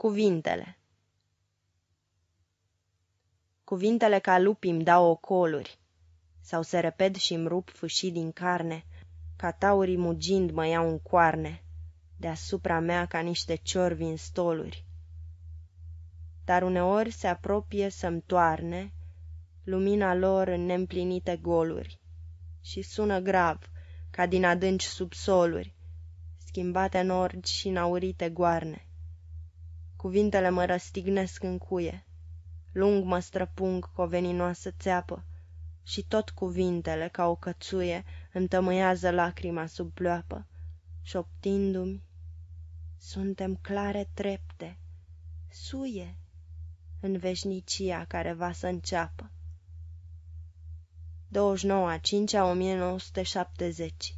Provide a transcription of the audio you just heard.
Cuvintele Cuvintele ca lupi îmi dau ocoluri, Sau se repet și îmi rup fâșii din carne, Ca taurii mugind mă iau în coarne, Deasupra mea ca niște ciorvi în stoluri. Dar uneori se apropie să-mi toarne Lumina lor în neîmplinite goluri, Și sună grav, ca din adânci subsoluri, Schimbate în orgi și în aurite goarne. Cuvintele mă răstignesc în cuie, Lung mă străpung cu o veninoasă țeapă, Și tot cuvintele, ca o cățuie, Întămâiază lacrima sub ploapă, Șoptindu-mi, suntem clare trepte, suie, În veșnicia care va să înceapă. 29 a 5 -a 1970